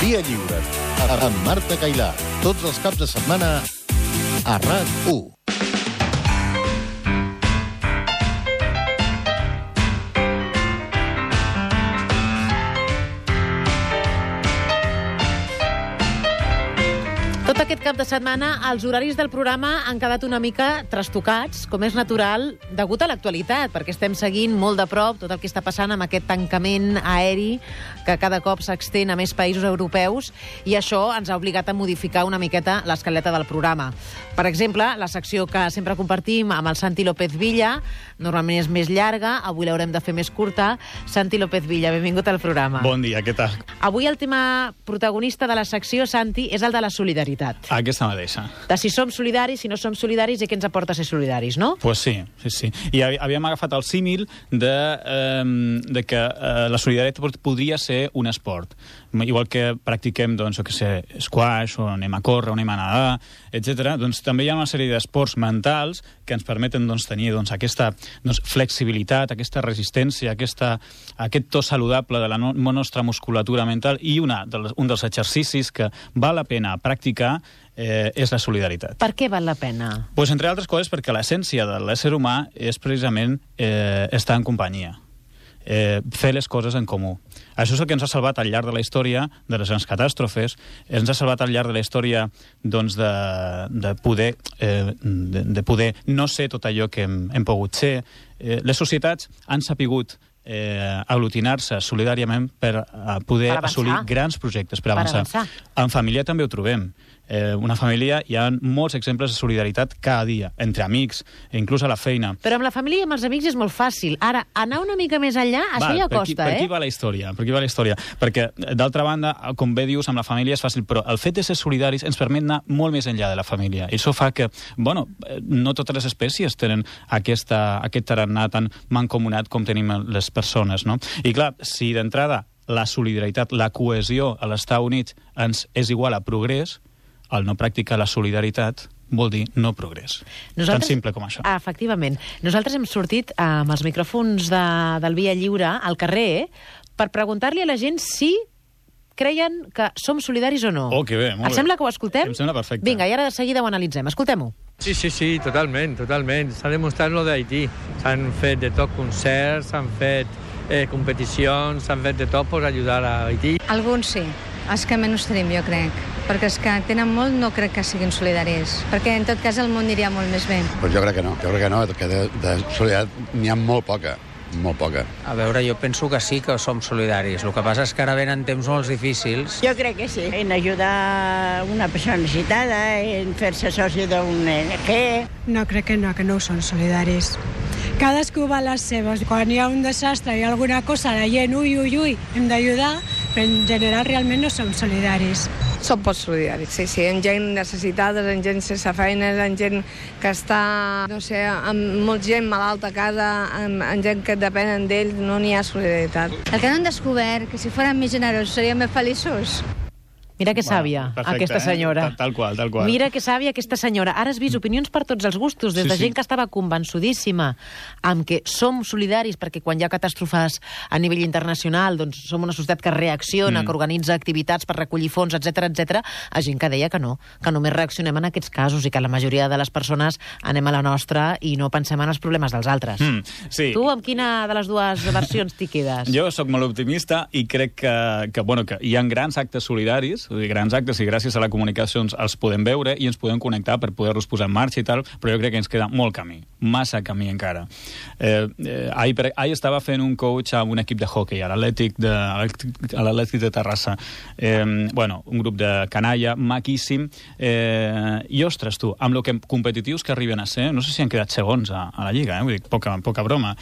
Via, lliure. Amb Marta Cailà. Tots els caps de setmana a RAC1. Tot aquest cap de setmana els horaris del programa han quedat una mica trastocats, com és natural, degut a l'actualitat, perquè estem seguint molt de prop tot el que està passant amb aquest tancament aeri que cada cop s'extén a més països europeus i això ens ha obligat a modificar una miqueta l'escaleta del programa. Per exemple, la secció que sempre compartim amb el Santi López Villa, normalment és més llarga, avui l'haurem de fer més curta. Santi López Villa, benvingut al programa. Bon dia, què tal? Avui el tema protagonista de la secció, Santi, és el de la solidaritat. Aquesta mateixa. De si som solidaris, si no som solidaris i què ens aporta ser solidaris, no? Pues sí, sí, sí. I hav- havíem agafat el símil de, eh, de que eh, la solidaritat podria ser un esport. Igual que practiquem, doncs, jo què sé, squash, o anem a córrer, o anem a nedar, etc. Doncs també hi ha una sèrie d'esports mentals que ens permeten doncs, tenir doncs, aquesta doncs, flexibilitat, aquesta resistència, aquesta, aquest to saludable de la no nostra musculatura mental i una, dels, un dels exercicis que val la pena practicar eh, és la solidaritat. Per què val la pena? Pues, entre altres coses perquè l'essència de l'ésser humà és precisament eh, estar en companyia, eh, fer les coses en comú. Això és el que ens ha salvat al llarg de la història de les grans catàstrofes, ens ha salvat al llarg de la història doncs, de, de, poder, eh, de, de poder no ser tot allò que hem, hem pogut ser. Eh, les societats han sapigut eh, aglutinar-se solidàriament per eh, poder Per avançar. assolir grans projectes, per Per avançar. avançar. En família també ho trobem. Eh, una família, hi ha molts exemples de solidaritat cada dia, entre amics, e inclús a la feina. Però amb la família i amb els amics és molt fàcil. Ara, anar una mica més enllà, això ja per aquí, costa, per aquí eh? va la història, per aquí va la història. Perquè, d'altra banda, com bé dius, amb la família és fàcil, però el fet de ser solidaris ens permet anar molt més enllà de la família. I això fa que, bueno, eh, no totes les espècies tenen aquesta, aquest tarannà tan mancomunat com tenim les persones, no? I clar, si d'entrada la solidaritat, la cohesió a l'Estat Units ens és igual a progrés, el no practicar la solidaritat vol dir no progrés. Tan simple com això. Efectivament. Nosaltres hem sortit amb els micròfons de, del Via Lliure al carrer per preguntar-li a la gent si creien que som solidaris o no. Oh, que bé, molt Et bé. sembla que ho escoltem? Em sembla perfecte. Vinga, i ara de seguida ho analitzem. Escoltem-ho. Sí, sí, sí, totalment, totalment. S'ha demostrat lo d'Haití. S'han fet de tot concerts, s'han fet eh, competicions, s'han fet de tot per ajudar a Haití. Alguns sí, els que menys tenim, jo crec. Perquè els que tenen molt no crec que siguin solidaris. Perquè, en tot cas, el món aniria molt més bé. Pues jo crec que no, jo crec que no, que de, de solidaritat n'hi ha molt poca, molt poca. A veure, jo penso que sí que som solidaris. El que passa és que ara venen temps molt difícils. Jo crec que sí, en ajudar una persona necessitada, en fer-se soci d'un ONG. No, crec que no, que no ho són solidaris. Cadascú va a les seves. Quan hi ha un desastre, hi ha alguna cosa, la gent, ui, ui, ui, hem d'ajudar, però en general realment no som solidaris. Som pocs solidaris, sí, sí, en gent necessitada, en gent sense feines, en gent que està, no sé, amb molta gent malalta a casa, amb, amb gent que depenen d'ell, no n'hi ha solidaritat. El que no han descobert, que si fórem més generosos seríem més feliços. Mira que sàvia, perfecte, aquesta eh? senyora. Tal, tal qual, tal qual. Mira que sàvia aquesta senyora. Ara has vist opinions per tots els gustos, des Sí, de sí. gent que estava convençudíssima amb que som solidaris perquè quan hi ha catàstrofes a nivell internacional doncs som una societat que reacciona, Mm. que organitza activitats per recollir fons, etc etc. a gent que deia que no, que només reaccionem en aquests casos i que la majoria de les persones anem a la nostra i no pensem en els problemes dels altres. Mm, sí. Tu amb quina de les dues versions t'hi quedes? Jo sóc molt optimista i crec que, que, bueno, que hi ha grans actes solidaris, dir, grans actes i gràcies a la comunicació ens, els podem veure i ens podem connectar per poder-los posar en marxa i tal, però jo crec que ens queda molt camí, massa camí encara. Eh, eh, ahir, per, ahir estava fent un coach amb un equip de hockey, a l'Atlètic de, a l'Atlètic de Terrassa. Eh, bueno, un grup de canalla, maquíssim. Eh, I, ostres, tu, amb lo que competitius que arriben a ser, no sé si han quedat segons a, a la Lliga, eh? vull dir, poca, poca broma.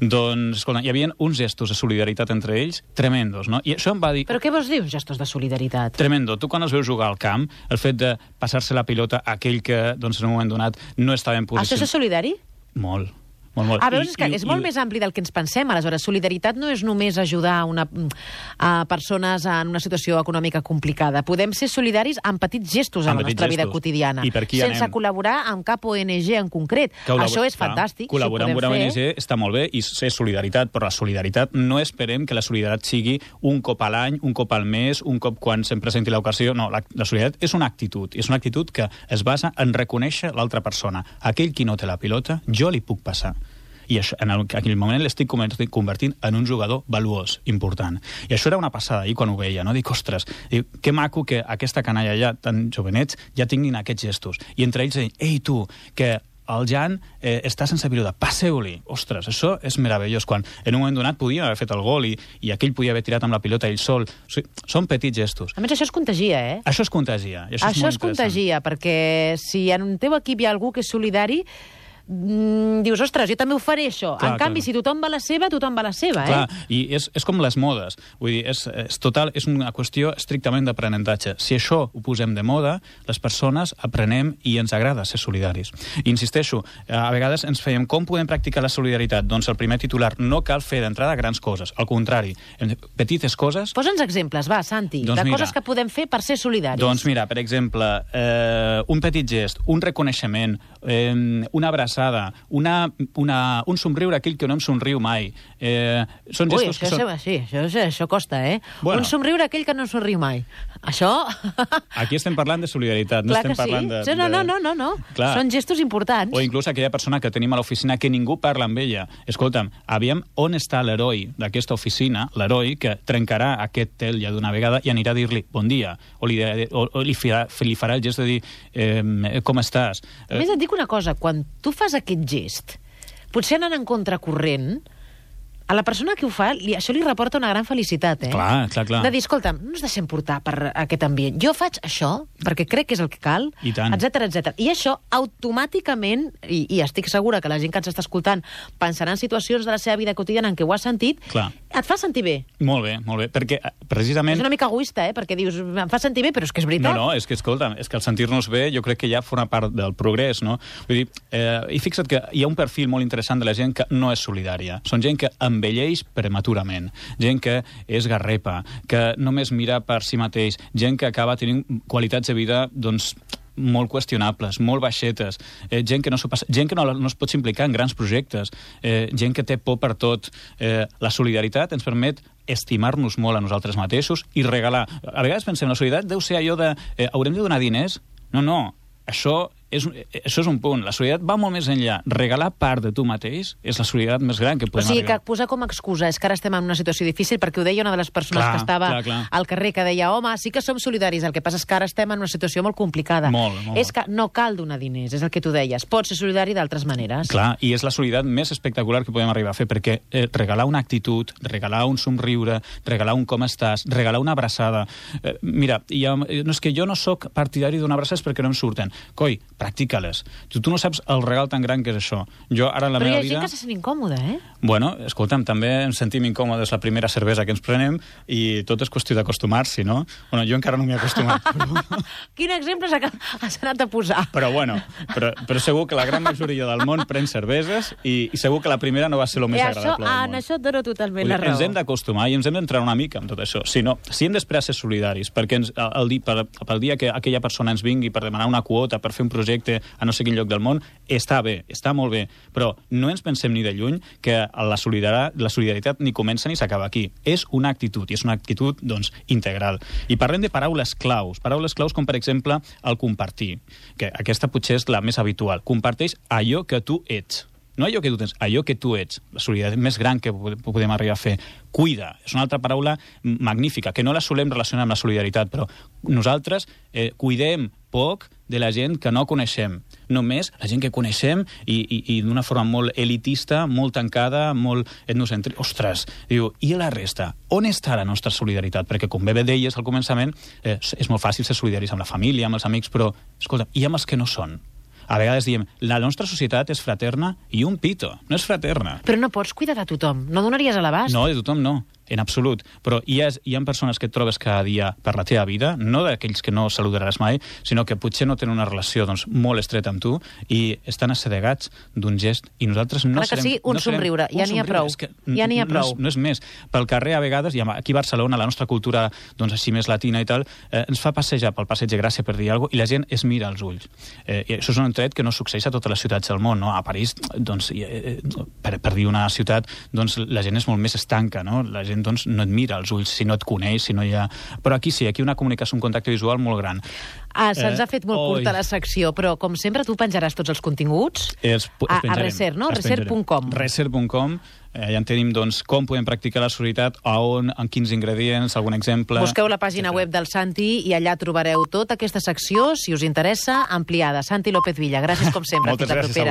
Doncs, escolta, hi havia uns gestos de solidaritat entre ells tremendos, no? I això em va dir... Però què vols dir, uns gestos de solidaritat? Tremendo. Tu quan els veus jugar al camp, el fet de passar-se la pilota a aquell que, doncs, en un moment donat no estava en Això posició... és solidari? Molt. Molt, molt. A veure, I- és que i- és i- molt més ampli del que ens pensem. Aleshores, solidaritat no és només ajudar una, a persones en una situació econòmica complicada. Podem ser solidaris amb petits gestos en la nostra vida gestos. quotidiana, I per aquí sense anem. col·laborar amb cap ONG en concret. Col·labor- Això és clar, fantàstic. Col·laborar si amb una ONG fer. està molt bé i és solidaritat, però la solidaritat no esperem que la solidaritat sigui un cop a l'any, un cop al mes, un cop quan se'm presenti l'ocasió. No, la, la solidaritat és una actitud, i és una actitud que es basa en reconèixer l'altra persona. Aquell qui no té la pilota, jo li puc passar i això, en el, en aquell moment l'estic convertint, en un jugador valuós, important. I això era una passada ahir quan ho veia, no? Dic, ostres, dic, que maco que aquesta canalla ja, tan jovenets, ja tinguin aquests gestos. I entre ells deien, ei, tu, que el Jan eh, està sense pilota, passeu-li. Ostres, això és meravellós, quan en un moment donat podia haver fet el gol i, i aquell podia haver tirat amb la pilota ell sol. O sigui, són petits gestos. A més, això es contagia, eh? Això es contagia. Això, Això, és es contagia, perquè si en el teu equip hi ha algú que és solidari, dius, ostres, jo també ho faré, això. Clar, en canvi, clar. si tothom va la seva, tothom va la seva, Clar, eh? i és, és com les modes. Vull dir, és, és total, és una qüestió estrictament d'aprenentatge. Si això ho posem de moda, les persones aprenem i ens agrada ser solidaris. I insisteixo, a vegades ens fèiem com podem practicar la solidaritat? Doncs el primer titular, no cal fer d'entrada grans coses. Al contrari, petites coses Posa'ns exemples, va, Santi, Doncs de mira. coses que podem fer per ser solidaris. Doncs mira, per exemple, eh, un petit gest, un reconeixement, eh, una abraçada, una, una, un somriure aquell que no em somriu mai. Eh, són Ui, gestos això, que són... sí, això, això costa, eh? Bueno. Un somriure aquell que no somriu mai. Això... Aquí estem parlant de solidaritat, no Clar estem que sí. parlant de... Sí, no, de... no, no, no, no. Clar. Són gestos importants. O inclús aquella persona que tenim a l'oficina que ningú parla amb ella. Escolta'm, aviam on està l'heroi d'aquesta oficina, l'heroi que trencarà aquest tel ja d'una vegada i anirà a dir-li bon dia, o li, o, o li, farà, li farà el gest de dir eh, com estàs. A més, et dic una cosa, quan tu fas aquest gest, potser anant en contracorrent, a la persona que ho fa, li, això li reporta una gran felicitat, eh? Clar, clar, clar. De dir, escolta'm, no ens deixem portar per aquest ambient. Jo faig això perquè crec que és el que cal, I tant. etc etc. I això automàticament, i, i estic segura que la gent que ens està escoltant pensarà en situacions de la seva vida quotidiana en què ho ha sentit, Clar. et fa sentir bé. Molt bé, molt bé, perquè eh, precisament... És una mica egoista, eh? Perquè dius, em fa sentir bé, però és que és veritat. No, no, és que, escolta, és que el sentir-nos bé jo crec que ja forma part del progrés, no? Vull dir, eh, i fixa't que hi ha un perfil molt interessant de la gent que no és solidària. Són gent que envelleix prematurament, gent que és garrepa, que només mira per si mateix, gent que acaba tenint qualitats de vida, doncs, molt qüestionables, molt baixetes, eh, gent que no, passa, gent que no, no es pot implicar en grans projectes, eh, gent que té por per tot. Eh, la solidaritat ens permet estimar-nos molt a nosaltres mateixos i regalar. A vegades pensem, la solidaritat deu ser allò de eh, haurem de donar diners? No, no, això és, això és un punt. La solidaritat va molt més enllà. Regalar part de tu mateix és la solidaritat més gran que O podem sigui, que arribar. posar com a excusa és que ara estem en una situació difícil, perquè ho deia una de les persones Clar, que estava clar, clar. al carrer, que deia, home, sí que som solidaris, el que passa és que ara estem en una situació molt complicada. Molt, molt. És que no cal donar diners, és el que tu deies. Pots ser solidari d'altres maneres. Clar, i és la solidaritat més espectacular que podem arribar a fer, perquè eh, regalar una actitud, regalar un somriure, regalar un com estàs, regalar una abraçada... Eh, mira, ha, eh, no és que jo no sóc partidari d'una abraçada perquè no em surten. Coi, practica-les. Tu, tu no saps el regal tan gran que és això. Jo ara en la Però hi meva ha gent vida... que se sent incòmoda, eh? Bueno, escolta'm, també ens sentim incòmodes la primera cervesa que ens prenem i tot és qüestió d'acostumar-s'hi, no? Bueno, jo encara no m'hi he acostumat. Però, Quin exemple has, anat a posar? però bueno, però, però segur que la gran majoria del món pren cerveses i, i segur que la primera no va ser el més I això, agradable del en món. això et dono totalment Vull la dir, ens raó. hem d'acostumar i ens hem d'entrar una mica amb tot això. Si, no, si hem d'esperar a ser solidaris, perquè ens, el, el, per, pel dia que aquella persona ens vingui per demanar una quota, per fer un projecte a no sé quin lloc del món, està bé, està molt bé, però no ens pensem ni de lluny que la solidaritat, la solidaritat ni comença ni s'acaba aquí. És una actitud, i és una actitud doncs, integral. I parlem de paraules claus, paraules claus com, per exemple, el compartir, que aquesta potser és la més habitual. Comparteix allò que tu ets. No allò que tu tens, allò que tu ets. La solidaritat més gran que po- podem arribar a fer. Cuida. És una altra paraula magnífica, que no la solem relacionar amb la solidaritat, però nosaltres eh, cuidem poc de la gent que no coneixem. Només la gent que coneixem i, i, i d'una forma molt elitista, molt tancada, molt etnocèntrica. Ostres, diu, i la resta? On està la nostra solidaritat? Perquè, com bé deies al començament, eh, és molt fàcil ser solidaris amb la família, amb els amics, però, escolta, i amb els que no són? A vegades diem, la nostra societat és fraterna i un pito, no és fraterna. Però no pots cuidar de tothom. No donaries a l'abast. No, de tothom no. En absolut. Però hi ha, hi ha persones que et trobes cada dia per la teva vida, no d'aquells que no saludaràs mai, sinó que potser no tenen una relació doncs, molt estreta amb tu i estan assedegats d'un gest i nosaltres no Clar que serem... sí, un no serem, somriure, ja un n'hi ha prou. és que Ja n'hi ha no prou. és, no és més. Pel carrer, a vegades, i aquí a Barcelona, la nostra cultura doncs, així més latina i tal, eh, ens fa passejar pel passeig de Gràcia per dir alguna cosa i la gent es mira als ulls. Eh, i això és un tret que no succeeix a totes les ciutats del món. No? A París, doncs, i, eh, per, per dir una ciutat, doncs, la gent és molt més estanca. No? La gent doncs, no et mira als ulls si no et coneix, si no hi ha... Però aquí sí, aquí una comunicació, un contacte visual molt gran. Ah, se'ns Eh, ha fet molt oi. curta la secció, però com sempre tu penjaràs tots els continguts Els, pu- a, a Reser, no? Reser.com. Reser.com, eh, allà en tenim doncs, com podem practicar la solidaritat, a on, en quins ingredients, algun exemple... Busqueu la pàgina web del Santi i allà trobareu tota aquesta secció, si us interessa, ampliada. Santi López Villa, gràcies com sempre. Moltes Fins gràcies.